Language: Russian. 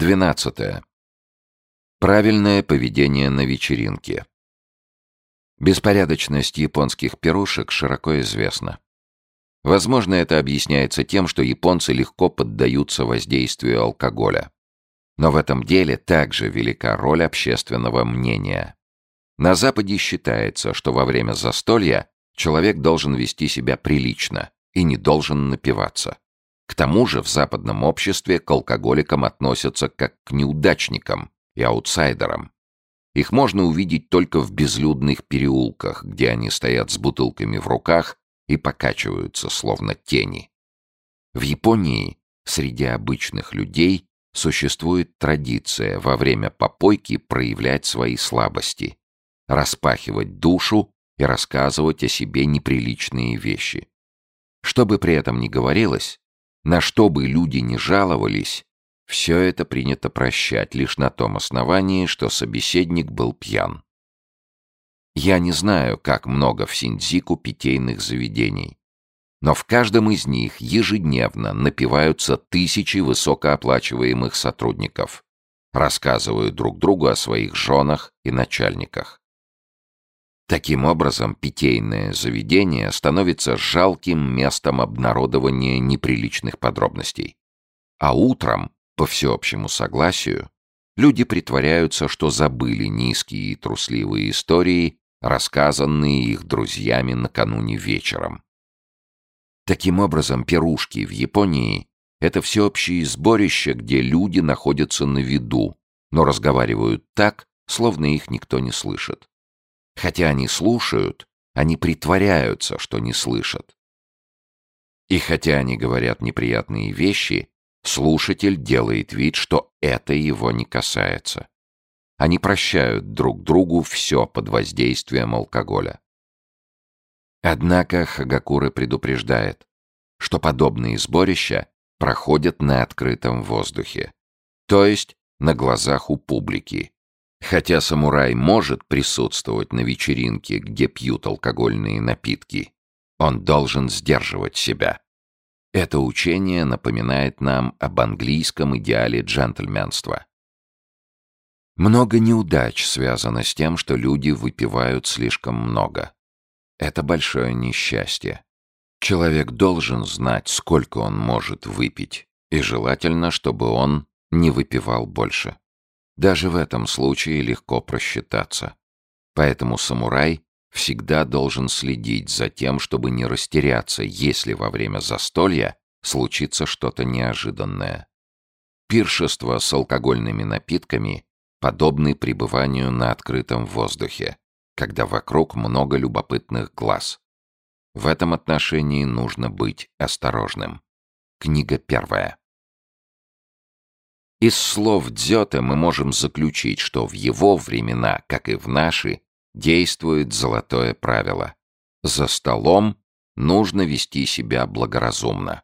12. Правильное поведение на вечеринке. Беспорядочность японских пирушек широко известна. Возможно, это объясняется тем, что японцы легко поддаются воздействию алкоголя. Но в этом деле также велика роль общественного мнения. На Западе считается, что во время застолья человек должен вести себя прилично и не должен напиваться. К тому же в западном обществе к алкоголикам относятся как к неудачникам и аутсайдерам. Их можно увидеть только в безлюдных переулках, где они стоят с бутылками в руках и покачиваются, словно тени. В Японии среди обычных людей существует традиция во время попойки проявлять свои слабости, распахивать душу и рассказывать о себе неприличные вещи. Что бы при этом ни говорилось, на что бы люди ни жаловались, все это принято прощать лишь на том основании, что собеседник был пьян. Я не знаю, как много в Синдзику питейных заведений, но в каждом из них ежедневно напиваются тысячи высокооплачиваемых сотрудников, рассказывают друг другу о своих женах и начальниках. Таким образом, питейное заведение становится жалким местом обнародования неприличных подробностей. А утром, по всеобщему согласию, люди притворяются, что забыли низкие и трусливые истории, рассказанные их друзьями накануне вечером. Таким образом, пирушки в Японии — это всеобщее сборище, где люди находятся на виду, но разговаривают так, словно их никто не слышит. Хотя они слушают, они притворяются, что не слышат. И хотя они говорят неприятные вещи, слушатель делает вид, что это его не касается. Они прощают друг другу все под воздействием алкоголя. Однако Хагакуры предупреждает, что подобные сборища проходят на открытом воздухе, то есть на глазах у публики, Хотя самурай может присутствовать на вечеринке, где пьют алкогольные напитки, он должен сдерживать себя. Это учение напоминает нам об английском идеале джентльменства. Много неудач связано с тем, что люди выпивают слишком много. Это большое несчастье. Человек должен знать, сколько он может выпить, и желательно, чтобы он не выпивал больше. Даже в этом случае легко просчитаться. Поэтому самурай всегда должен следить за тем, чтобы не растеряться, если во время застолья случится что-то неожиданное. Пиршество с алкогольными напитками подобны пребыванию на открытом воздухе, когда вокруг много любопытных глаз. В этом отношении нужно быть осторожным. Книга первая. Из слов Дзёте мы можем заключить, что в его времена, как и в наши, действует золотое правило. За столом нужно вести себя благоразумно.